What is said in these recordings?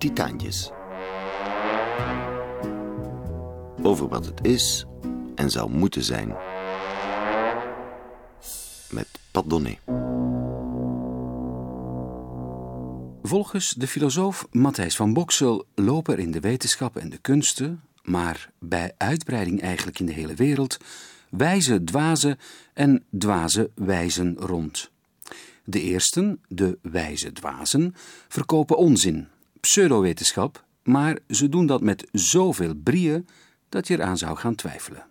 Titaantjes. Over wat het is en zou moeten zijn. Met Pat Donné. Volgens de filosoof Matthijs van Boksel lopen er in de wetenschap en de kunsten, maar bij uitbreiding eigenlijk in de hele wereld, wijze dwazen en dwaze wijzen rond. De eersten, de wijze dwazen, verkopen onzin, pseudowetenschap, maar ze doen dat met zoveel brieën dat je eraan zou gaan twijfelen.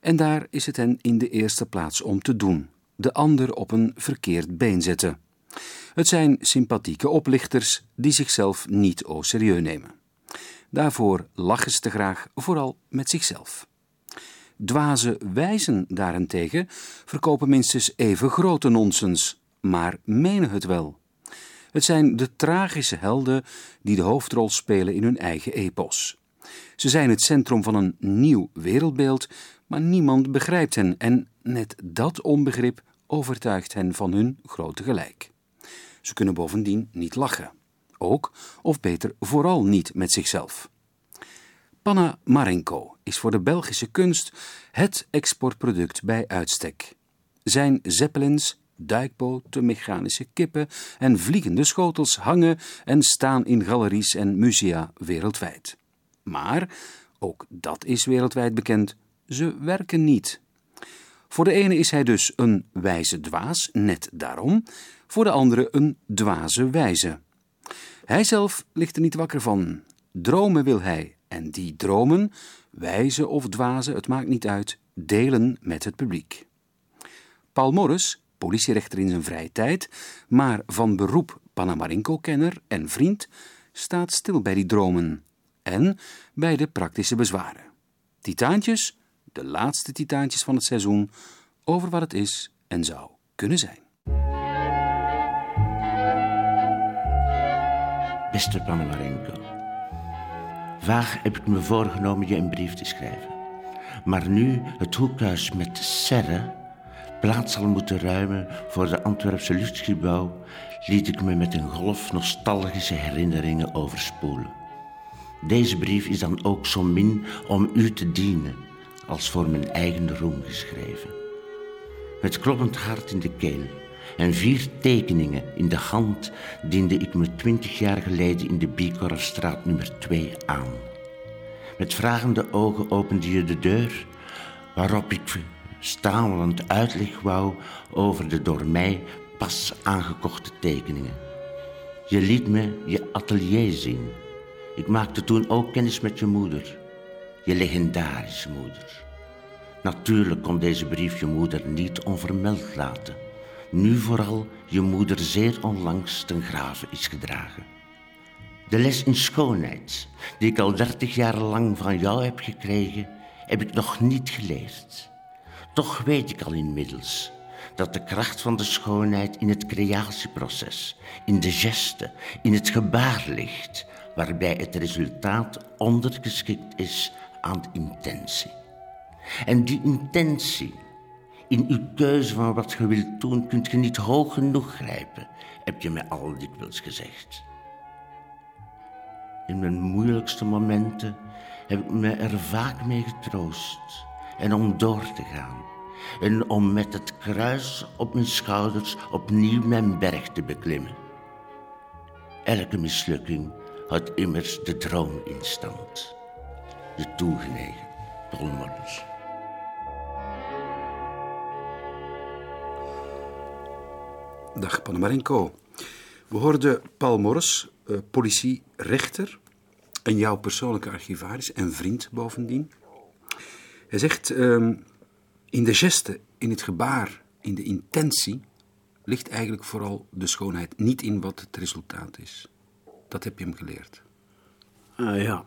En daar is het hen in de eerste plaats om te doen, de ander op een verkeerd been zetten. Het zijn sympathieke oplichters die zichzelf niet au serieus nemen. Daarvoor lachen ze te graag, vooral met zichzelf. Dwaze wijzen daarentegen verkopen minstens even grote nonsens, maar menen het wel. Het zijn de tragische helden die de hoofdrol spelen in hun eigen epos. Ze zijn het centrum van een nieuw wereldbeeld, maar niemand begrijpt hen en net dat onbegrip overtuigt hen van hun grote gelijk. Ze kunnen bovendien niet lachen. Ook, of beter vooral niet met zichzelf. Panna Marenko is voor de Belgische kunst het exportproduct bij uitstek. Zijn zeppelins, duikboten, mechanische kippen en vliegende schotels hangen en staan in galeries en musea wereldwijd. Maar, ook dat is wereldwijd bekend, ze werken niet. Voor de ene is hij dus een wijze dwaas, net daarom, voor de andere een dwaze wijze. Hij zelf ligt er niet wakker van. Dromen wil hij, en die dromen, wijze of dwaze, het maakt niet uit, delen met het publiek. Paul Morris, politierechter in zijn vrije tijd, maar van beroep Panamarenko-kenner en vriend, staat stil bij die dromen en bij de praktische bezwaren. Titaantjes, de laatste titaantjes van het seizoen, over wat het is en zou kunnen zijn. Beste Panamarenko, vaag heb ik me voorgenomen je een brief te schrijven. Maar nu het hoekhuis met serre plaats zal moeten ruimen voor de Antwerpse luchtgebouw, liet ik me met een golf nostalgische herinneringen overspoelen. Deze brief is dan ook zo min om u te dienen als voor mijn eigen roem geschreven. Met kloppend hart in de keel en vier tekeningen in de hand diende ik me twintig jaar geleden in de Biekorfstraat nummer 2 aan. Met vragende ogen opende je de deur, waarop ik stamelend uitleg wou over de door mij pas aangekochte tekeningen. Je liet me je atelier zien. Ik maakte toen ook kennis met je moeder, je legendarische moeder. Natuurlijk kon deze brief je moeder niet onvermeld laten. Nu vooral je moeder zeer onlangs ten grave is gedragen. De les in schoonheid, die ik al dertig jaar lang van jou heb gekregen, heb ik nog niet geleerd. Toch weet ik al inmiddels dat de kracht van de schoonheid in het creatieproces, in de geste, in het gebaar ligt, waarbij het resultaat ondergeschikt is aan de intentie. En die intentie, in uw keuze van wat je wilt doen, kunt je niet hoog genoeg grijpen, heb je mij al dikwijls gezegd. In mijn moeilijkste momenten heb ik me er vaak mee getroost en om door te gaan. En om met het kruis op mijn schouders opnieuw mijn berg te beklimmen. Elke mislukking had immers de droom in stand. De toegenegen Paul Morris. Dag Panamarenko. We hoorden Paul Morris, uh, politierechter en jouw persoonlijke archivaris en vriend bovendien. Hij zegt, ehm, in de geste, in het gebaar, in de intentie ligt eigenlijk vooral de schoonheid, niet in wat het resultaat is. Dat heb je hem geleerd. Ah ja.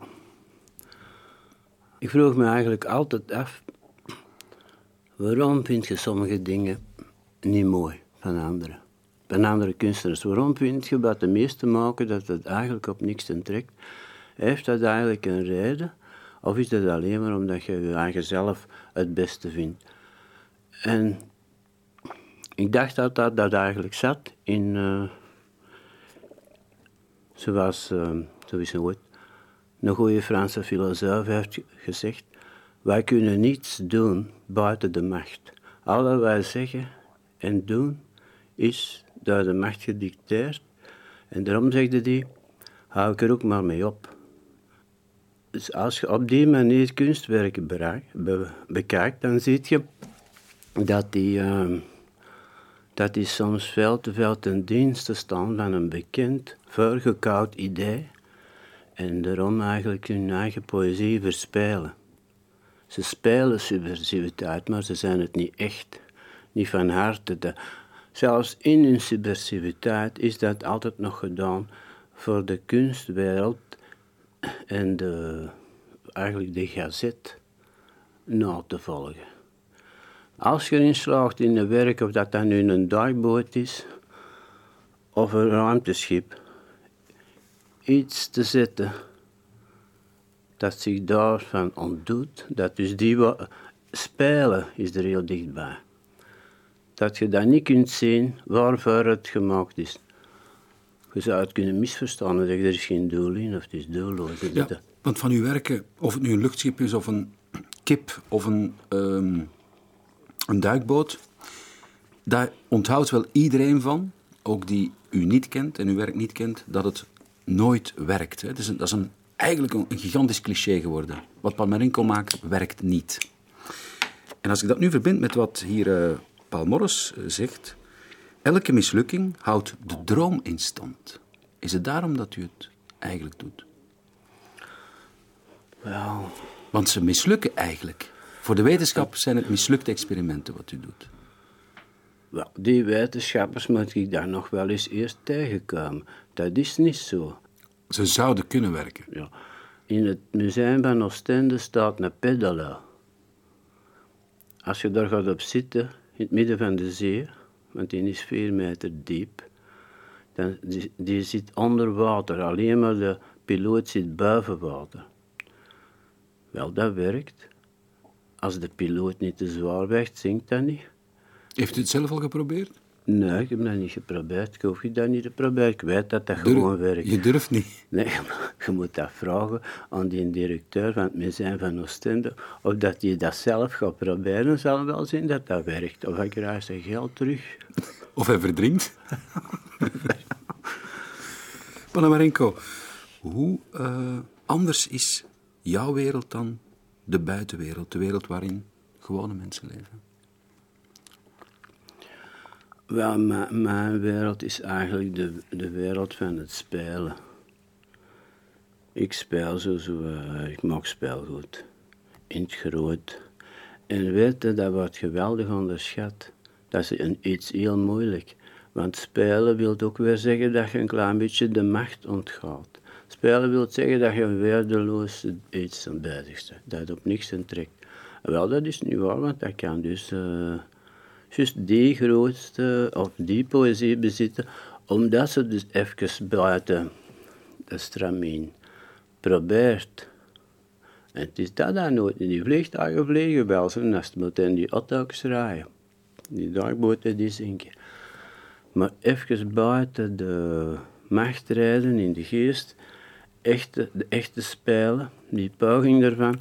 Ik vroeg me eigenlijk altijd af, waarom vind je sommige dingen niet mooi van anderen? Van andere kunstenaars. Waarom vind je wat de meeste maken dat het eigenlijk op niks trekt? Heeft dat eigenlijk een reden? Of is dat alleen maar omdat je je eigen zelf het beste vindt? En ik dacht dat dat, dat eigenlijk zat in, uh, zoals uh, nog eens een. Een goede Franse filosoof heeft gezegd: Wij kunnen niets doen buiten de macht. Al wat wij zeggen en doen is door de macht gedicteerd. En daarom zegde hij: hou ik er ook maar mee op. Dus als je op die manier kunstwerken bekijkt, dan zie je dat die, uh, dat die soms veel te veel ten dienste staan van een bekend, voorgekoud idee en daarom eigenlijk hun eigen poëzie verspelen. Ze spelen subversiviteit, maar ze zijn het niet echt, niet van harte. De, zelfs in hun subversiviteit is dat altijd nog gedaan voor de kunstwereld en eigenlijk de gazet na te volgen. Als je erin slaagt in een werk, of dat dan nu een duikboot is of een ruimteschip, iets te zetten dat zich daarvan ontdoet, dat dus die spelen is er heel dichtbij. Dat je dan niet kunt zien waarvoor het gemaakt is. Je zou het kunnen misverstaan en zeggen er is geen doel in of het is doelloos. Ja, want van uw werken, of het nu een luchtschip is of een kip of een, ehm, een duikboot, daar onthoudt wel iedereen van, ook die u niet kent en uw werk niet kent, dat het nooit werkt. Hè. Is, een, dat is een, eigenlijk een, gigantisch cliché geworden. Wat Palmarenko maakt, werkt niet. En als ik dat nu verbind met wat hier uh, Paul Morris eh, zegt, elke mislukking houdt de droom in stand. Is het daarom dat u het eigenlijk doet? Wel. Want ze mislukken eigenlijk. Voor de wetenschap zijn het mislukte experimenten wat u doet. Wel, die wetenschappers moet ik daar nog wel eens eerst tegenkomen. Dat is niet zo. Ze zouden kunnen werken. Ja. In het museum van Oostende staat een pedala. Als je daar gaat op zitten, in het midden van de zee, want die is vier meter diep, dan, die, zit onder water. Alleen maar de piloot zit boven water. Wel, dat werkt. Als de piloot niet te zwaar weegt, zinkt dat niet. Heeft u het zelf al geprobeerd? Nee, ik heb dat niet geprobeerd. Ik hoef je dat niet te proberen. Ik weet dat dat gewoon werkt. Je durft niet? Nee, je moet dat vragen aan die directeur van het museum van Oostende. Of dat hij dat zelf gaat proberen, zal wel zien dat dat werkt. Of hij krijgt zijn geld terug. Of hij verdrinkt. Panamarenko, hoe uh, anders is jouw wereld dan de buitenwereld, de wereld waarin gewone mensen leven? Wel, mijn, wereld is eigenlijk de, de wereld van het spelen. Ik speel zo, zo uh, ik maak speelgoed. In het groot. En weet je, dat wordt geweldig onderschat. Dat is een, iets heel moeilijk. Want spelen wil ook weer zeggen dat je een klein beetje de macht ontgaat. Spelen wil zeggen dat je een weerdeloos iets aan. Dat op niks trekt. Wel, dat is niet waar, want dat kan dus... Uh, juist die grootste of die poëzie bezitten, omdat ze dus even buiten de stramien probeert. En het is dat dan nooit in die vliegtuigen vliegen, wel ze nest moeten die auto's rijden. Die dagboten die zinken. Maar even buiten de macht rijden in de geest, echte, de echte spelen, die poging daarvan,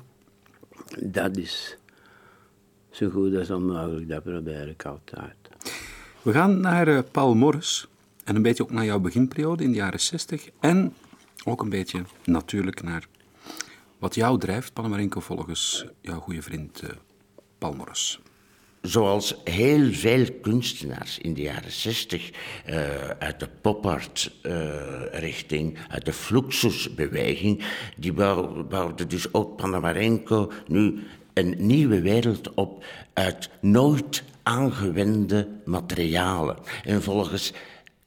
dat is zo goed als onmogelijk, dat probeer ik altijd. We gaan naar uh, Paul Morris en een beetje ook naar jouw beginperiode in de jaren 60 en ook een beetje natuurlijk naar wat jou drijft, Panamarenko, volgens jouw goede vriend uh, Paul Morris zoals heel veel kunstenaars in de jaren zestig uh, uit de pop-art-richting, uh, uit de Fluxus-beweging, die bouwden dus ook Panamarenko nu een nieuwe wereld op uit nooit aangewende materialen en volgens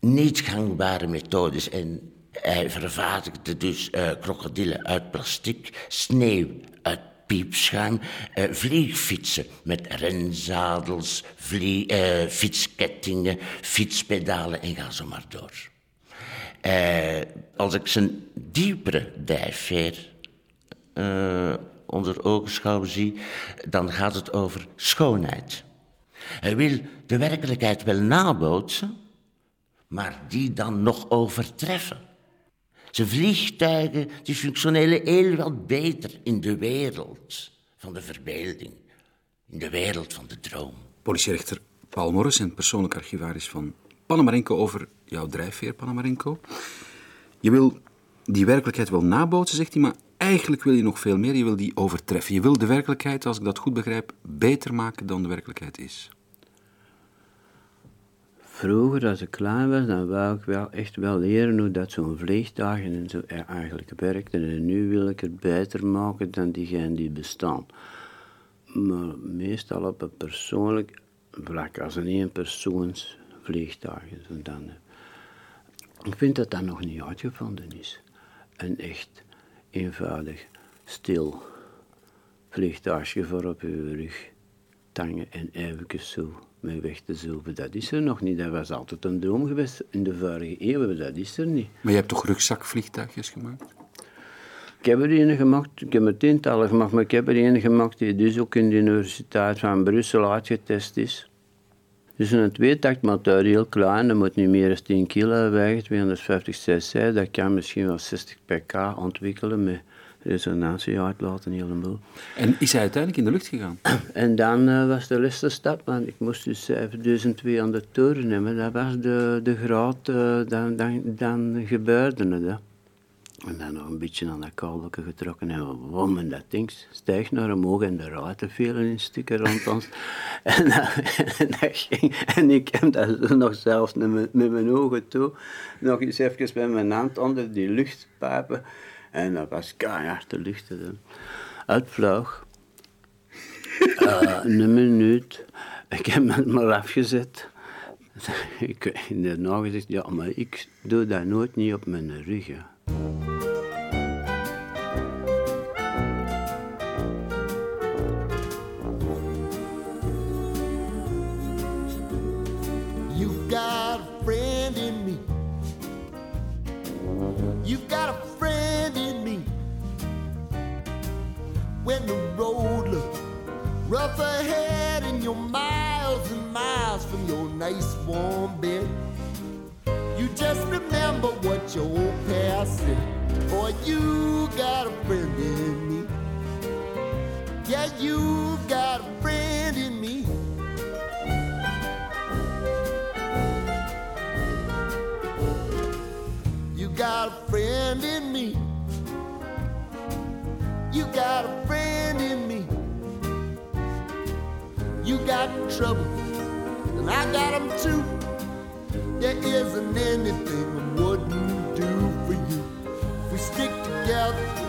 niet gangbare methodes. En hij vervaardigde dus uh, krokodillen uit plastic, sneeuw uit piepschuim, uh, vliegfietsen met renzadels, uh, fietskettingen, fietspedalen en ga zo maar door. als ik zijn diepere dijfveer onder ogenschouw zie, dan gaat het over schoonheid. Hij wil de werkelijkheid wel nabootsen, maar die dan nog overtreffen. Zijn vliegtuigen die functioneren heel wat beter in de wereld van de verbeelding. In de wereld van de droom. Politierechter Paul Morris en persoonlijk archivaris van Panamarenko over jouw drijfveer, Panamarenko. Je wil die werkelijkheid wel nabootsen, zegt hij, maar eigenlijk wil je nog veel meer. Je wil die overtreffen. Je wil de werkelijkheid, als ik dat goed begrijp, beter maken dan de werkelijkheid is. Vroeger, als ik klein was, dan wou ik wel echt wel leren hoe dat zo'n vliegtuigen en zo eigenlijk werkte. En nu wil ik het beter maken dan diegenen die bestaan. Maar meestal op een persoonlijk vlak, als een eenpersoonsvliegtuig. Zo dan. Ik vind dat dat nog niet uitgevonden is. Een echt eenvoudig, stil vliegtuigje voor op uw rug tangen en even zo mee weg te zoeken. Dat is er nog niet. Dat was altijd een droom geweest in de vorige eeuw. Dat is er niet. Maar je hebt toch rugzakvliegtuigjes gemaakt? Ik heb er een gemaakt, ik heb er tientallen gemaakt, maar ik heb er een gemaakt die dus ook in de Universiteit van Brussel uitgetest is. Dus een tweetaktmotor, heel klein, dat moet niet meer dan 10 kilo wegen, 250 cc. Dat kan misschien wel 60 pk ontwikkelen met resonantie uitlaten, helemaal. En is hij uiteindelijk in de lucht gegaan? En dan uh, was de laatste stap, want ik moest dus 7200 toeren nemen. Dat was de, de graad, uh, dan, dan, dan gebeurde het. Hè. En dan nog een beetje aan dat kabelje getrokken en wom, en dat ding stijgt naar omhoog en de ruiten vielen in stukken rond ons. en, dat, en, ging, en ik heb dat nog zelfs met mijn, ogen toe, nog eens even met mijn hand onder die luchtpijpen. En dat was keihard de lucht. Het vloog. Uh, een minuut. Ik heb het maar afgezet. Ik heb daarna gezegd, ja, maar ik doe dat nooit niet op mijn rug. Just remember what your old past said. Boy, you got a friend in me. Yeah, you got a friend in me. You got a friend in me. You got a friend in me. You got trouble, and I got them too. There isn't anything I wouldn't do for you. We stick together,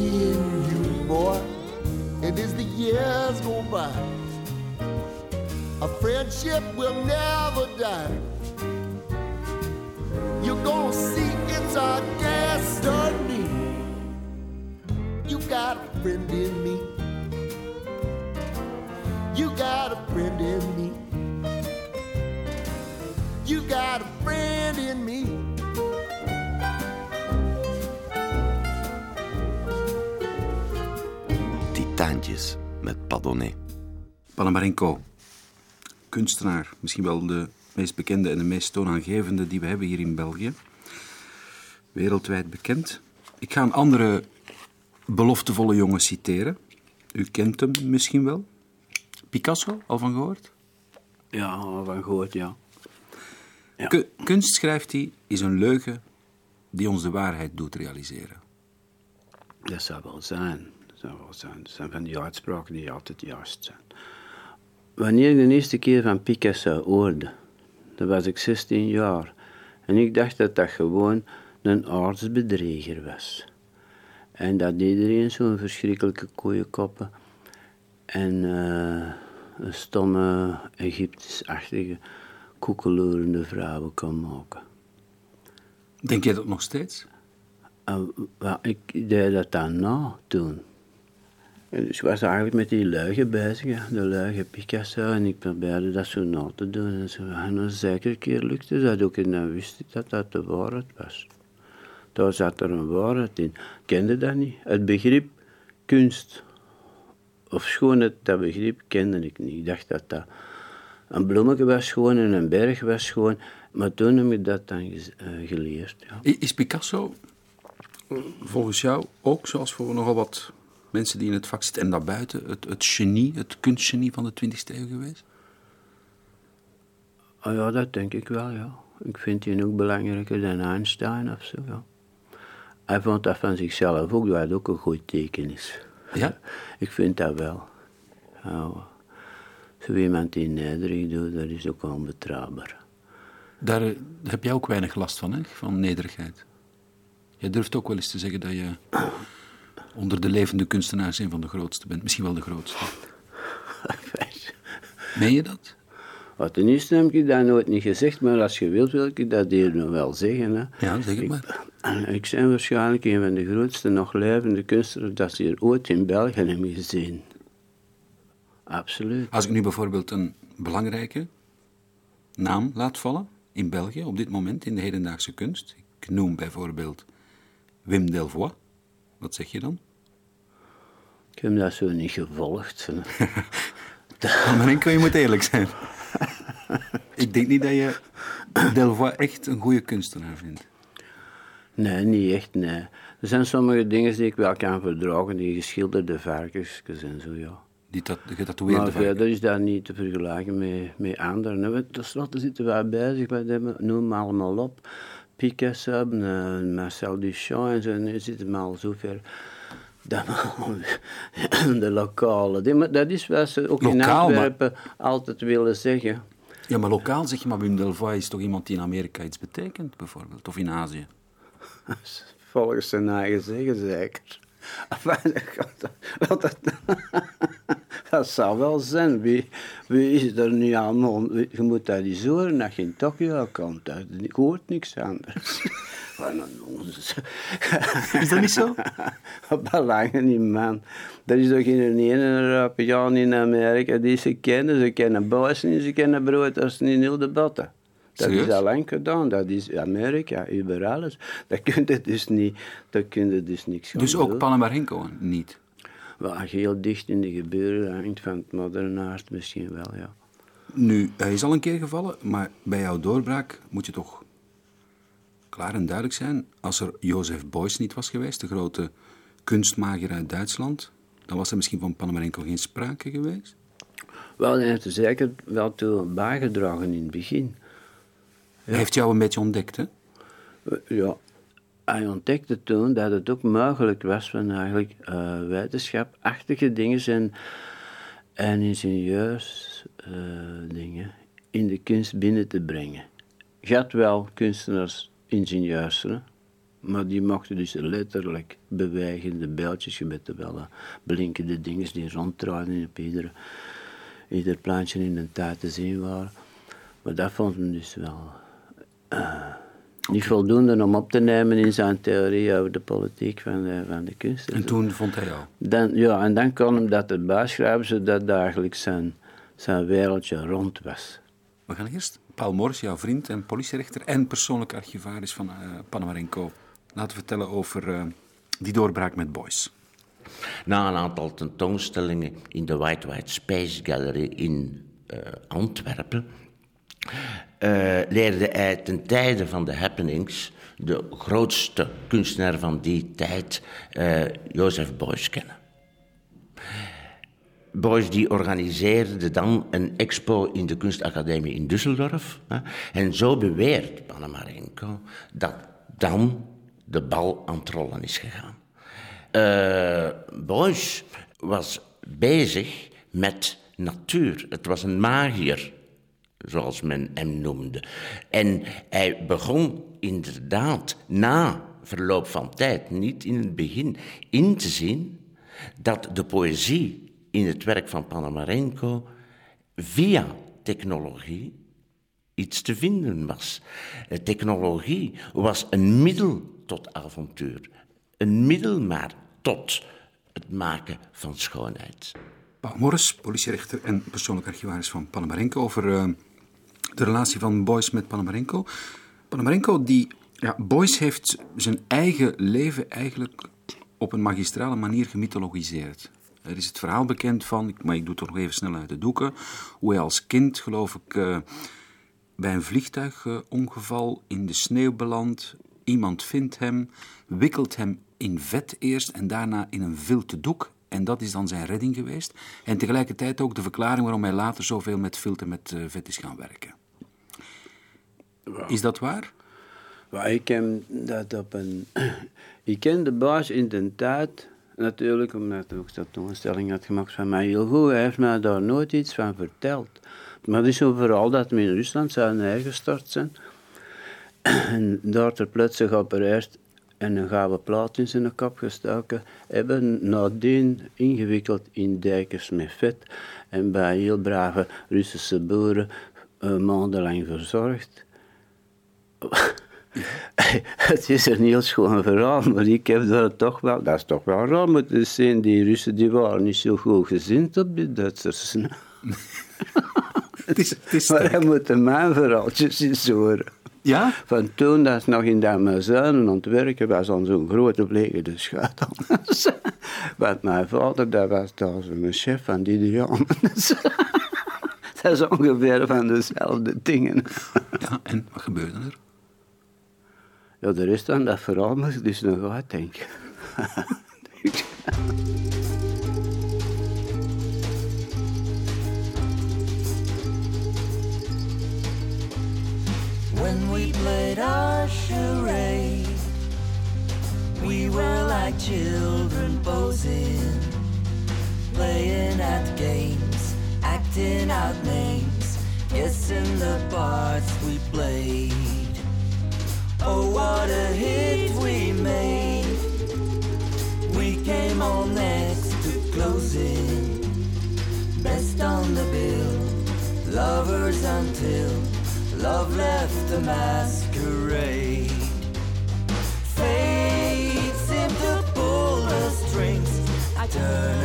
And you, boy. And as the years go by, a friendship will never die. You're gonna see it's our destiny. You got a friend in me. Padonnet. Panamarenko, kunstenaar, misschien wel de meest bekende en de meest toonaangevende die we hebben hier in België. Wereldwijd bekend. Ik ga een andere beloftevolle jongen citeren. U kent hem misschien wel. Picasso, al van gehoord? Ja, van gehoord, ja. Ja. Ku- kunst, schrijft hij, is een leugen die ons de waarheid doet realiseren. Dat zou wel zijn. Zijn. Zijn van die uitspraken die altijd juist zijn. Wanneer ik de eerste keer van Picasso hoorde, dan was ik 16 jaar. En ik dacht dat dat gewoon een aardsbedreger was. En dat iedereen zo'n verschrikkelijke koeiekoppen en eh, een stomme Egyptisch-achtige koekeloerende vrouwen kon maken. Denk jij dat nog steeds? Wel, ik deed dat dan na toen. En dus ik was eigenlijk met die luigen bezig, de luigen Picasso, en ik probeerde dat zo na te doen. En, zo. en een zekere keer lukte dat ook, en dan wist ik dat dat de waarheid was. Daar zat er een waarheid in. Ik kende dat niet. Het begrip kunst, of schoonheid, dat begrip kende ik niet. Ik dacht dat dat een bloemetje was gewoon en een berg was gewoon. Maar toen heb ik dat dan eh, geleerd. Ja. Is Picasso volgens jou ook, zoals voor nogal wat mensen die in het vak zitten en daarbuiten, het, het genie, het kunstgenie van de 20e eeuw geweest? Oh ja, dat denk ik wel, ja. Ik vind die ook belangrijker dan Einstein of zo, ja. Hij vond dat van zichzelf ook, dat ook een goed teken is. Ja? Ik vind dat wel. Ja, zo iemand die nederig doet, dat is ook onbetrouwbaar. Daar, eh, daar heb jij ook weinig last van, hè? van nederigheid. Jij durft ook wel eens te zeggen dat je onder de levende kunstenaars een van de grootste bent. Misschien wel de grootste. Meen je dat? Wat ten eerste heb ik dat nooit niet gezegd, maar als je wilt, wil ik dat hier nog wel zeggen. Hè. Ja, zeg het maar. Ik ben waarschijnlijk een van de grootste nog levende kunstenaars dat ze hier ooit in België hebben gezien. Absoluut. Als ik nu bijvoorbeeld een belangrijke naam laat vallen in België op dit moment in de hedendaagse kunst. Ik noem bijvoorbeeld Wim Delvoye. Wat zeg je dan? Ik heb dat zo niet gevolgd. Maar kun je moet eerlijk zijn. ik denk niet dat je Delvoye echt een goede kunstenaar vindt. Nee, niet echt, nee. Er zijn sommige dingen die ik wel kan verdragen, die geschilderde varkensjes en zo, ja. Die tat, getatoeëerde Maar verder is dat niet te vergelijken met, met anderen. Tenslotte zitten wij bezig, we hebben, noem allemaal op. Picasso, eh, Marcel Duchamp en zo, nu zitten we al zover. Dat we- de lokale dat is wat ze ook in maar- Antwerpen altijd willen zeggen. Ja, maar lokaal zeg je, maar Wim Delvoye is toch iemand die in Amerika iets betekent, bijvoorbeeld? Of in Azië? Volgens zijn eigen zeggen, zeker. Enfin, dat, dat, dat, dat zou wel zijn. Wie, wie is er nu allemaal... Je moet dat eens horen je in Tokio komt. Dat, je hoort niks anders. Wat een onzin. Is dat niet zo? Belangen niet, man. Er is toch geen ene Europeaan in Amerika die ze kennen. Ze kennen Bosnië, ze kennen brooders in heel de botten. Dat Serieus? is al lang gedaan. Dat is Amerika, over alles. Dat kun je dus niet, dat kun je dus niks gaan Dus ook doen. Panamarenko niet? Wel, je heel dicht in de gebeuren hangt van het moderne aard misschien wel, ja. Nu, hij is al een keer gevallen, maar bij jouw doorbraak moet je toch klaar en duidelijk zijn. Als er Jozef Beuys niet was geweest, de grote kunstmager uit Duitsland, dan was er misschien van Panamarenko geen sprake geweest. Wel, hij heeft er zeker wel toe bijgedragen in het begin. Hij heeft jou een beetje ontdekt, hè? Ja, hij ontdekte toen dat het ook mogelijk was van eigenlijk eh, wetenschapachtige dingen en, en ingenieursdingen dingen in de kunst binnen te brengen. Je had wel kunstenaars, ingenieurs, maar die mochten dus letterlijk bewegende beeldjes, je bent er wel eh, blinkende dingen die ronddraaiden op ieder, ieder in een tijd te zien waren. Maar dat vond men dus wel niet voldoende om op te nemen in zijn theorie over de politiek van de, van de kunst. En toen vond hij jou. Dan, ja, en dan kon hem dat erbij schrijven, zodat eigenlijk zijn, zijn wereldje rond was. We gaan eerst Paul Mors, jouw vriend en politierechter en persoonlijk archivaris van eh Panamarenko, laten vertellen over eh, die doorbraak met Beuys. Na een aantal tentoonstellingen in de White White Space Gallery in eh, Antwerpen leerde hij ten tijde van de happenings de grootste kunstenaar van die tijd, eh Jozef Beuys, kennen. Beuys die organiseerde dan een expo in de kunstacademie in Düsseldorf. En zo beweert Panamarenko dat dan de bal aan het rollen is gegaan. Eh Beuys was bezig met natuur. Het was een magier, zoals men hem noemde. En hij begon inderdaad na verloop van tijd, niet in het begin, in te zien dat de poëzie in het werk van Panamarenko via technologie iets te vinden was. Technologie was een middel tot avontuur, een middel maar tot het maken van schoonheid. Paul Morris, politierechter en persoonlijk archivaris van Panamarenko, over eh, de relatie van Boyce met Panamarenko. Panamarenko, die. Ja, Boyce heeft zijn eigen leven eigenlijk op een magistrale manier gemythologiseerd. Er is het verhaal bekend van, maar ik doe het toch nog even snel uit de doeken, hoe hij als kind, geloof ik, eh, bij een vliegtuigongeval in de sneeuw belandt. Iemand vindt hem, wikkelt hem in vet eerst en daarna in een vilte doek. En dat is dan zijn redding geweest. En tegelijkertijd ook de verklaring waarom hij later zoveel met filter met eh, vet is gaan werken. Is dat waar? Maar ik ken dat op een. Ik ken de baas in de tijd, natuurlijk, omdat hij ook dat toonstelling had gemaakt van mij heel goed. Hij heeft mij daar nooit iets van verteld. Maar het is overal dat we in Rusland zijn neergestort zijn. En daar ter plaatse geopereerd en een gouden plaat in zijn kop gestoken. Hebben nadien ingewikkeld in dijkers met vet. En bij heel brave Russische boeren uh, maandenlang verzorgd. het is een heel schoon verhaal, maar ik heb daar toch wel, dat is toch wel raar moeten zien. Die Russen die waren niet zo goed gezind op die Duitsers. Het is, het is maar hij moet mijn verhaaltjes eens horen. Ja? Van toen dat nog in dat museum aan het werken was aan zo'n grote blikende schuit. Want mijn vader dat was daar zo'n chef van die Dian. dat is ongeveer van dezelfde dingen. Ja, en wat gebeurde er? Ja, er de rest van dat verhaal moet ik dus nog uitdenken. When we played our charade, we were like children posing, playing at games, acting out names, guessing the parts we played. Oh, what a hit we made! We came on next to closing, best on the bill, lovers until love left the masquerade. Fate seemed to pull the strings. I turned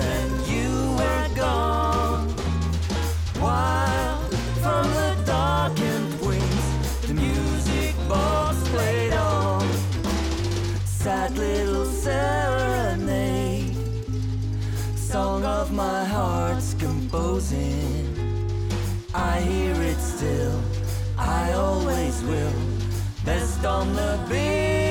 composing. I hear it still. I always will. Best on the bill.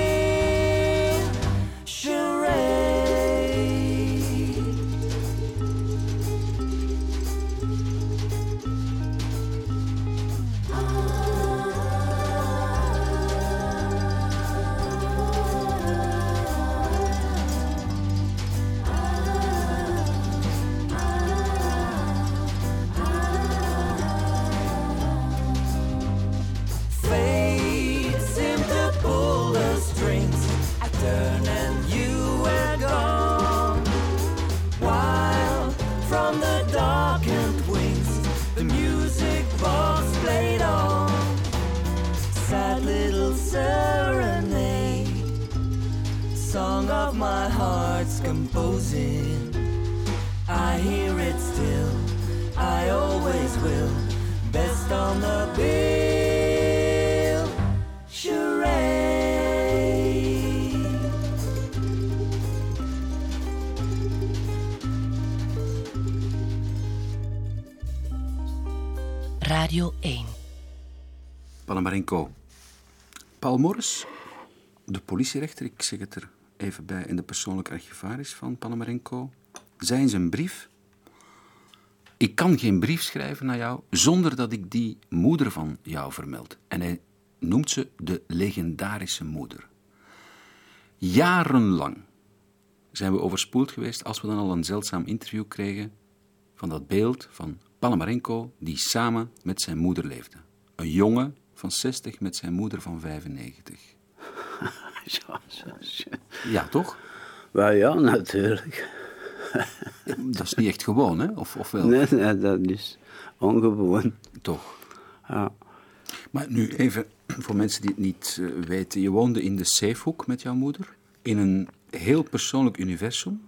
The music box played on. Sad little serenade, song of my heart's composing. I hear it still, I always will. Best on the bill, Radio 1. Panamarenko. Paul Morris, de politierechter, ik zeg het er even bij, en de persoonlijke archivaris van Panamarenko, zei in zijn brief: Ik kan geen brief schrijven naar jou zonder dat ik die moeder van jou vermeld. En hij noemt ze de legendarische moeder. Jarenlang zijn we overspoeld geweest als we dan al een zeldzaam interview kregen van dat beeld van Panamarenko die samen met zijn moeder leefde. Een jongen van 60 met zijn moeder van 95. Ja, toch? Wel ja, natuurlijk. Dat is niet echt gewoon, hè? Of, of wel? Nee, nee, dat is ongewoon. Toch. Ja. Maar nu even voor mensen die het niet eh, weten. Je woonde in de Zeefhoek met jouw moeder. In een heel persoonlijk universum.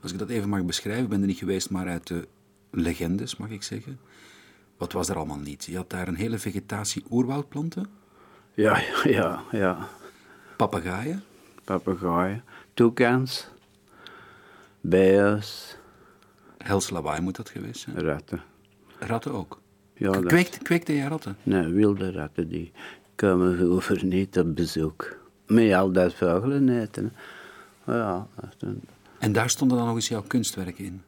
Als ik dat even mag beschrijven, ik ben er niet geweest, maar uit de legendes, mag ik zeggen. Wat was er allemaal niet? Je had daar een hele vegetatie oerwoudplanten, Ja, ja, ja. papegaaien, Papegaaien, toekans, bijen, hels lawaai moet dat geweest zijn. ratten. Ratten ook. Ja, dat- Kweekte, kweekte jij ratten? Nee, wilde ratten die komen over niet op bezoek. Met al dat vogelen eten. Ja, En daar stonden dan nog eens jouw kunstwerken in.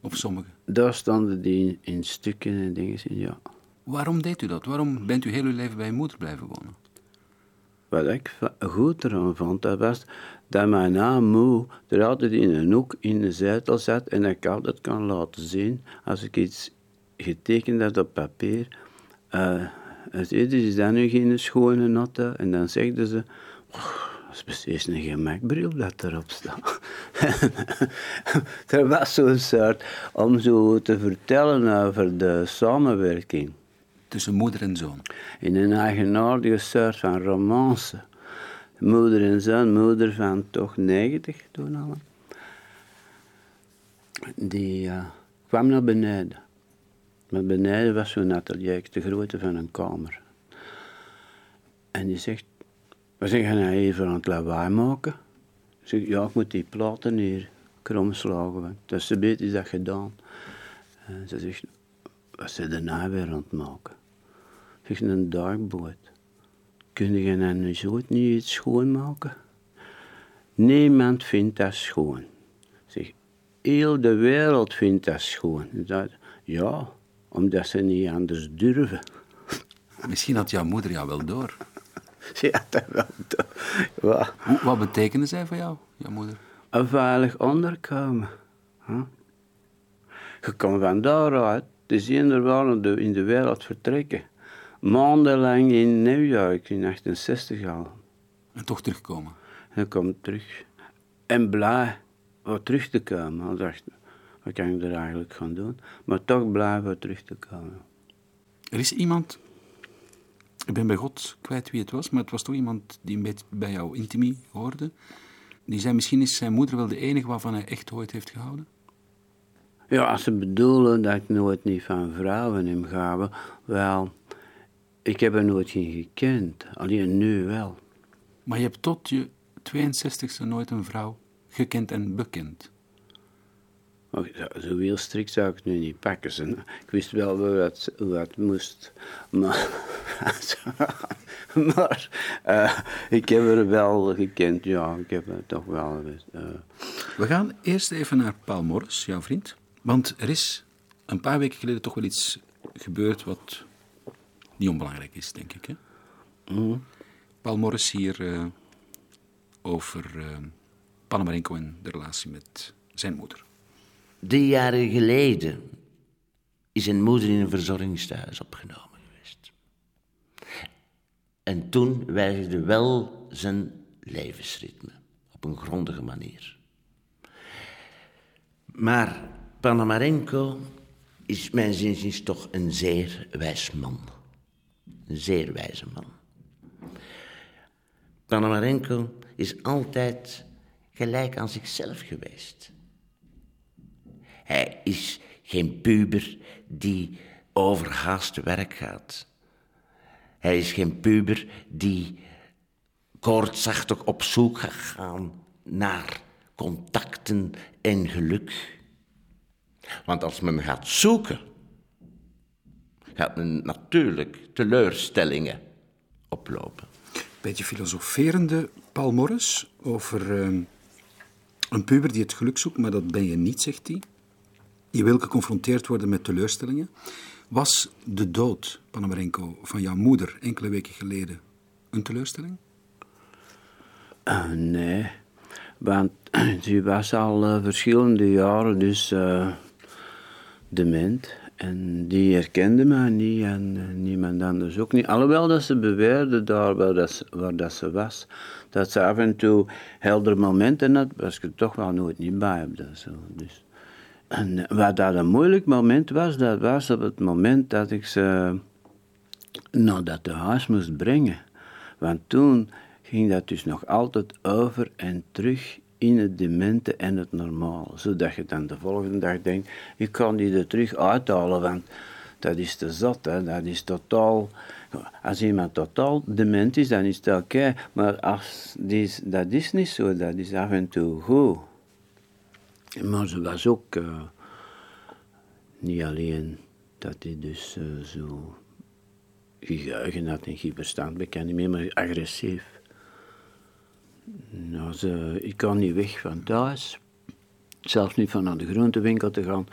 Of sommige. daar stonden die in, in stukken en dingen in, ja. Waarom deed u dat? Waarom bent u heel uw leven bij uw moeder blijven wonen? Wat ik goed eraan vond, dat was dat mijn naam Moe er altijd in een hoek in de zetel zat en ik altijd kan laten zien als ik iets getekend had op papier. eh het is dan nu geen schone notte en dan zegden ze, "Oh, dat is precies een gemakbril dat erop staat. er was zo'n soort om zo te vertellen over de samenwerking Tussen moeder en zoon. in een eigenaardige soort van romance. Moeder en zoon, moeder van toch 90 toen al. Die eh, kwam naar beneden. Maar beneden was zo'n atelier, de grootte van een kamer. En die zegt, we zijn gaan even aan het lawaai maken. Zeg, ja, ik moet die platen hier kromslagen. want Dat is ze beter is dat gedaan. En ze zegt, wat er nou weer aan het maken? Ik zeg, een dagboot. Kun je dan nu zo niet iets schoonmaken? Niemand vindt dat schoon. Zeg, heel de wereld vindt dat schoon. Zei, ja, omdat ze niet anders durven. Misschien had jouw moeder jou wel door. Had dat wel. Ja. Hoe- Wat betekende zij voor jou, jouw moeder? een veilig onderkomen. hè? Je kan van daaruit de zin wel in de, in de wereld vertrekken. Maandenlang in New York, in 68 al. En toch terugkomen. En kom terug. En blij wat terug te komen. Ik dacht, wat kan ik er eigenlijk gaan doen? Maar toch blij wat terug te komen. Er is iemand, ik ben bij God kwijt wie het was, maar het was toch iemand die een beetje bij jou intimie hoorde. Die zei, misschien is zijn moeder wel de enige waarvan hij echt ooit heeft gehouden. Ja, als ze bedoelen dat ik nooit niet van vrouwen hem gaven, wel, ik heb er nooit geen gekend. Alleen nu wel. Maar je hebt tot je 62e nooit een vrouw gekend en bekend. Zo- heel strikt zou ik het nu niet pakken. ze. Ik wist wel hoe het, hoe het moest. Maar, maar eh, ik heb er wel gekend, ja. Ik heb het toch wel eh. We gaan eerst even naar Paul Morris, jouw vriend. Want er is een paar weken geleden toch wel iets gebeurd wat niet onbelangrijk is, denk ik. Hè? Paul Morris hier eh, over Panamarenko en de relatie met zijn moeder. Drie jaren geleden is zijn moeder in een verzorgingstehuis opgenomen geweest. En toen wijzigde wel zijn levensritme op een grondige manier. Maar Panamarenko is mijn zinziens toch een zeer wijs man. Een zeer wijze man. Panamarenko is altijd gelijk aan zichzelf geweest. Hij is geen puber die overhaast werk gaat. Hij is geen puber die koortsachtig op zoek gaat gaan naar contacten en geluk. Want als men gaat zoeken, gaat men natuurlijk teleurstellingen oplopen. Beetje filosoferende Paul Morris over eh, een puber die het geluk zoekt, maar dat ben je niet, zegt hij. Je wil geconfronteerd worden met teleurstellingen. Was de dood, Panamarenko, van jouw moeder enkele weken geleden een teleurstelling? Eh, nee, want die was al eh, verschillende jaren dus eh, dement. En die herkende mij niet en niemand anders ook niet. Alhoewel dat ze beweerde daar waar, dat ze, dat ze was, dat ze af en toe heldere momenten had, was ik er toch wel nooit niet bij op dat zo. Dus. En wat dat een moeilijk moment was, dat was op het moment dat ik ze naar dat huis moest brengen. Want toen ging dat dus nog altijd over en terug in het demente en het normale. Zodat je dan de volgende dag denkt, ik kan die er terug uithalen, want dat is te zat, hè. dat is totaal... Als iemand totaal dement is, dan is het oké, maar als dat is niet zo, dat is af en toe goed. Maar ze was ook eh, niet alleen dat hij dus eh, zo geheugen had en geen verstand bekend meer, maar agressief. Nou, ze, ik kan niet weg van thuis, zelfs niet van naar de groentewinkel te gaan,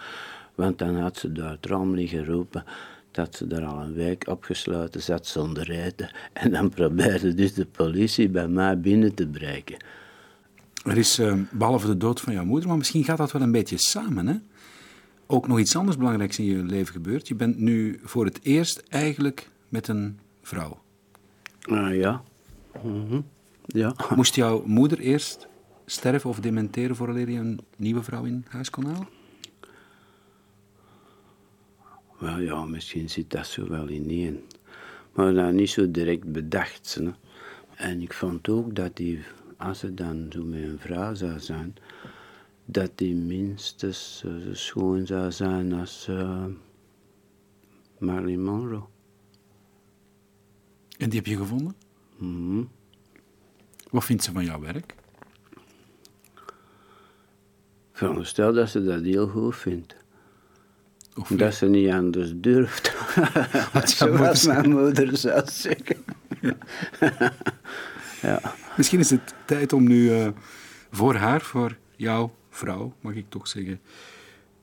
want dan had ze daar het raam liggen roepen dat ze daar al een week opgesloten zat zonder eten. En dan probeerde dus de politie bij mij binnen te breken. Er is, eh, behalve de dood van jouw moeder, maar misschien gaat dat wel een beetje samen, hè? Ook nog iets anders belangrijks in je leven gebeurd. Je bent nu voor het eerst eigenlijk met een vrouw. Ah ja. Mhm. Ja. Moest jouw moeder eerst sterven of dementeren voordat je een nieuwe vrouw in huis kon halen? Wel ja, misschien zit dat zo wel ineen. Maar dan niet zo direct bedacht. Hè. En ik vond ook dat die, als ze dan zo met een vrouw zou zijn, dat die minstens eh, zo schoon zou zijn als eh Marilyn Monroe. En die heb je gevonden? Mhm. Wat vindt ze van jouw werk? Veronderstel dat ze dat heel goed vindt. Of Dat ze niet anders durft. Zoals mijn moeder zou zeggen. ja. Misschien is het tijd om nu eh, voor haar, voor jouw vrouw, mag ik toch zeggen,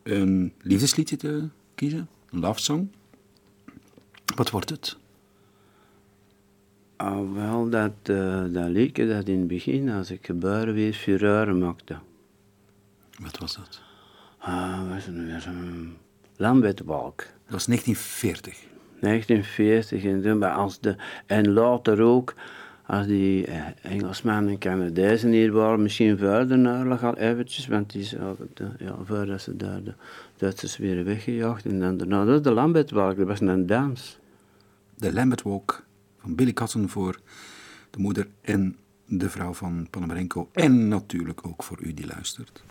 een liefdesliedje te kiezen. Een love song. Wat wordt het? Ah, wel, dat, eh dat liedje dat in het begin, als ik geboren werd, fureur maakte. Wat was dat? Ah, was het weer zo'n Lambetwalk. Dat was 1940. 1940 en toen, als de, en later ook, als die eh, Engelsmannen en Canadezen hier waren, misschien verder naar al eventjes, want die zouden, de, ja, voordat ze daar de Duitsers weer weggejaagd en daarna, dat is de Lambetwalk, dat was een dans. De Lambert Walk van Billy Cotton voor de moeder en de vrouw van Panamarenko. En natuurlijk ook voor u die luistert.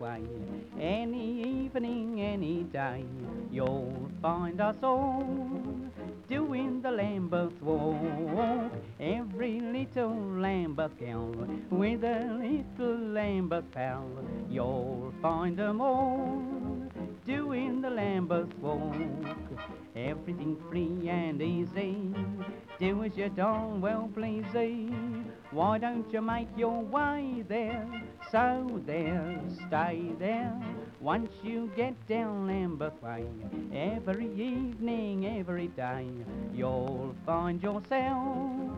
Way, any evening, any day, you'll find us all doing the Lambeth walk. Every little Lambeth gal with a little Lambeth pal, you'll find 'em all doing the Lambeth walk. Everything free and easy, do as you darn well please. Why don't you make your way there? So there, stay there. Once you get down Lambeth Way, every evening, every day, you'll find yourself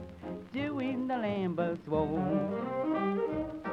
doing the Lambeth walk.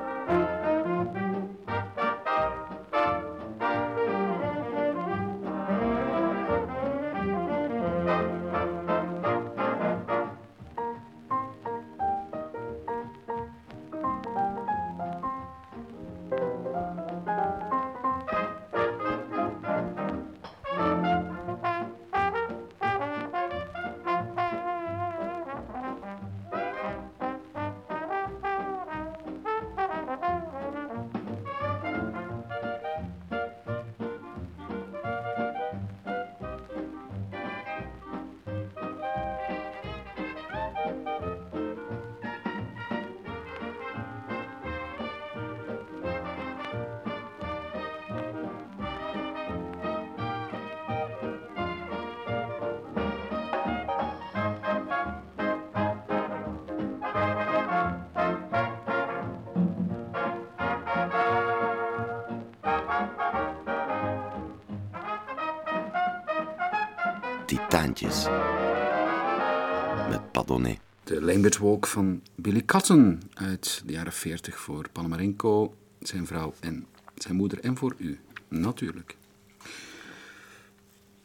Met Padonnet. De Lambert Walk van Billy Cotton uit de jaren 40 voor Panamarenko, zijn vrouw en zijn moeder en voor u, natuurlijk.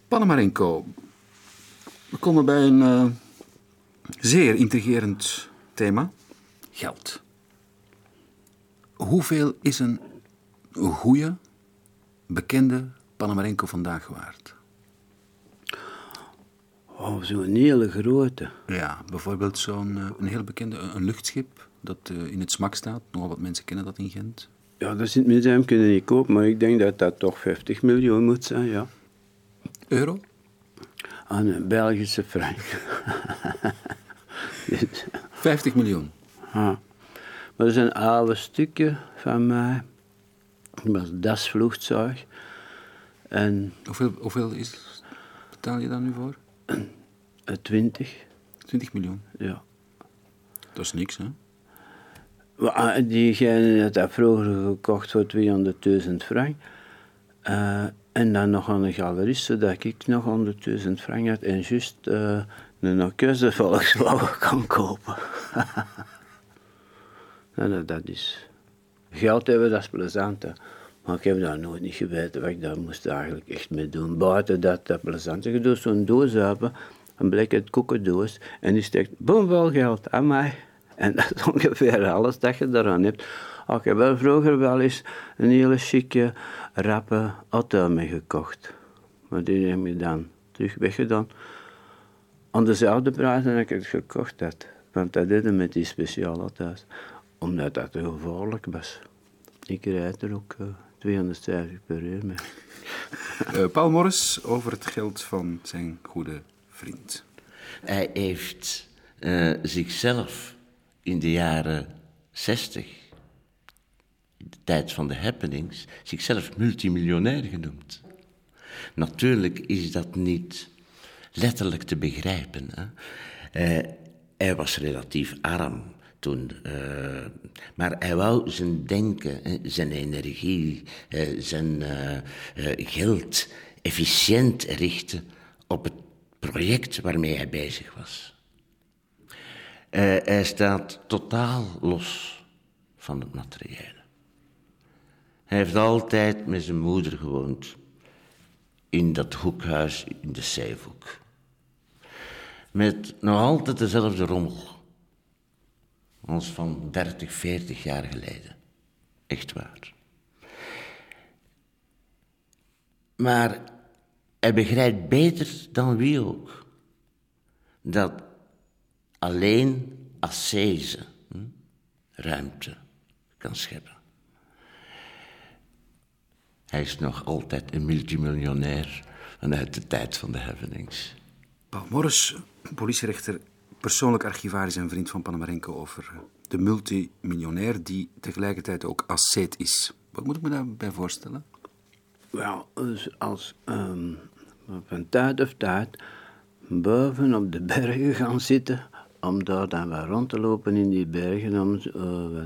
Panamarenko. We komen bij een eh, zeer intrigerend thema: geld. Hoeveel is een goede, bekende Panamarenko vandaag waard? Oh, zo'n hele grote. Ja, bijvoorbeeld zo'n eh, een heel bekende een luchtschip dat eh, in het smak staat. Nogal wat mensen kennen dat in Gent. Ja, dat is in het museum kunnen niet kopen, maar ik denk dat dat toch 50 miljoen moet zijn, ja. Euro? Aan een Belgische frank. Dus, 50 miljoen. ja. Maar dat is een oude stukje van mij. Dat was dasvloegtuig. En Hoeveel, hoeveel is, betaal je daar nu voor? Eh, 20, 20 miljoen. ja. Dat is niks, hè? Ah, diegene had dat vroeger gekocht voor 200.000 frank. Eh, en dan nog aan een galerist, zodat ik nog 100.000 frank had en juist eh, een orkest Volkswagen kan kopen. nou, dat, dat is... Geld hebben, dat is plezant, hè. Maar ik heb daar nooit niet geweten wat ik daar moest eigenlijk echt mee doen. Buiten dat, dat plezant. Je doet zo'n doos open, een blikken koekendoos, en die steekt bomvol geld aan mij. En dat is ongeveer alles dat je eraan hebt. Ik heb wel vroeger wel eens een hele chique, rappe auto mee gekocht. Maar die heb ik dan terug weggedaan. Aan dezelfde prijs dat ik het gekocht had. Want dat deden met die speciale auto's. Omdat dat te gevaarlijk was. Ik rijd er ook eh, 250 per uur mee. Eh, Paul Morris over het geld van zijn goede vriend. Hij heeft eh, zichzelf in de jaren 60, in de tijd van de happenings, zichzelf multimiljonair genoemd. Natuurlijk is dat niet letterlijk te begrijpen. Hè? Eh, hij was relatief arm toen, eh, maar hij wou zijn denken, zijn energie, zijn eh, eh, geld efficiënt richten op het project waarmee hij bezig was. Hij staat totaal los van het materiële. Hij heeft altijd met zijn moeder gewoond in dat hoekhuis in de Zeehoek. Met nog altijd dezelfde rommel als van 30, 40 jaar geleden. Echt waar. Maar hij begrijpt beter dan wie ook dat alleen ascese hm, ruimte kan scheppen. Hij is nog altijd een multimiljonair vanuit de tijd van de happenings. Paul Morris, politierechter, persoonlijk archivaris en vriend van Panamarenko over eh, de multimiljonair die tegelijkertijd ook asceet is. Wat moet ik me daarbij voorstellen? Wel, als ehm, van tijd of tijd boven op de bergen gaan zitten, om daar dan wat rond te lopen in die bergen, om eh,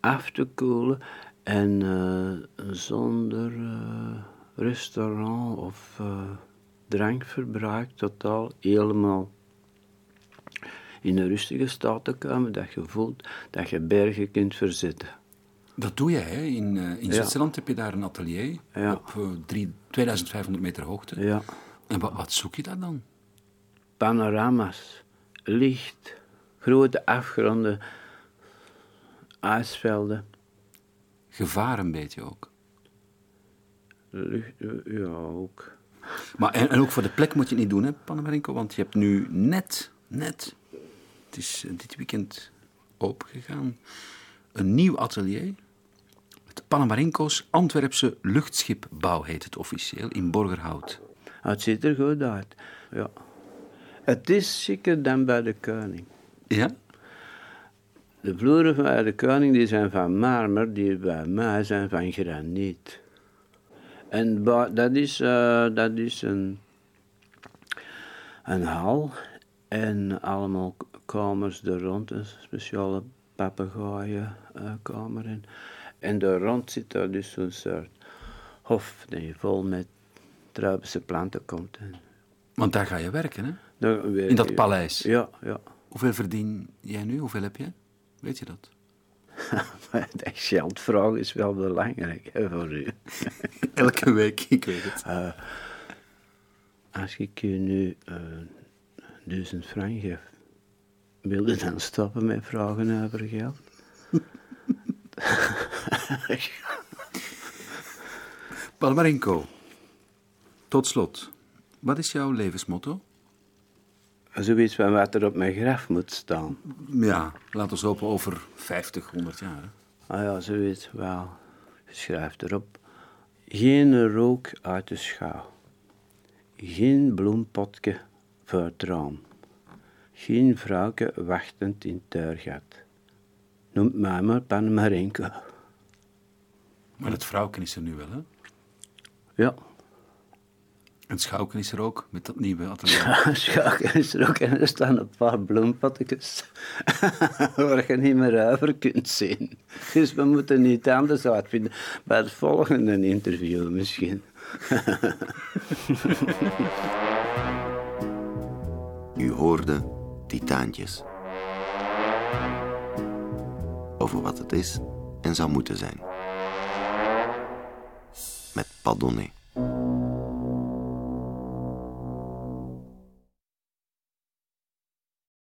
af te koelen en eh, zonder restaurant of drankverbruik totaal helemaal in een rustige staat te komen, dat je voelt dat je bergen kunt verzetten. Dat doe jij, hè? In, eh, in Ja. Zwitserland heb je daar een atelier Ja. op eh, drie- 2500 meter hoogte. Ja. En wat, wat zoek je daar dan? panorama's, licht, grote afgronden, ijsvelden, Gevaar een beetje ook. lucht, ja ook. Maar en, en ook voor de plek moet je het niet doen, hè, Panamarenko? Want je hebt nu net, net, het is eh, dit weekend opengegaan, een nieuw atelier. Het Panamarenko's Antwerpse luchtschipbouw heet het officieel, in Borgerhout. Het ziet er goed uit, ja. Het is chiquer dan bij de koning. Ja? De vloeren van de koning die zijn van marmer, die bij mij zijn van graniet. En dat is, eh, dat is een, een hal en allemaal kamers er rond, een speciale papegaaienkamer in. En daar rond zit daar dus zo'n soort hof die vol met tropische planten komt. En Want daar ga je werken, hè? In dat paleis. Ja, ja. Hoeveel verdien jij nu? Hoeveel heb je? Weet je dat? De geldvraag is wel belangrijk hè, voor u. Elke week, ik weet het. Als ik je nu eh duizend frank geef, wil je dan stoppen met vragen over geld? Palmarenko, tot slot. Wat is jouw levensmotto? Zoiets van wat er op mijn graf moet staan. Ja, laten we hopen over 50, 100 jaar. Ah ja, zoiets wel. Je schrijft erop. Geen rook uit de schouw. Geen bloempotje voor het raam. Geen vrouwke wachtend in tuurgat. Noemt mij maar Panamarenko. Maar het vrouwken is er nu wel, hè? Ja, En het schouwken is er ook, met dat nieuwe atelier. schaken is er ook en er staan een paar bloempotjes waar je niet meer over kunt zien. Dus we moeten niet anders uitvinden bij het volgende interview misschien. U hoorde Titaantjes. Over wat het is en zou moeten zijn. Met Padonnet.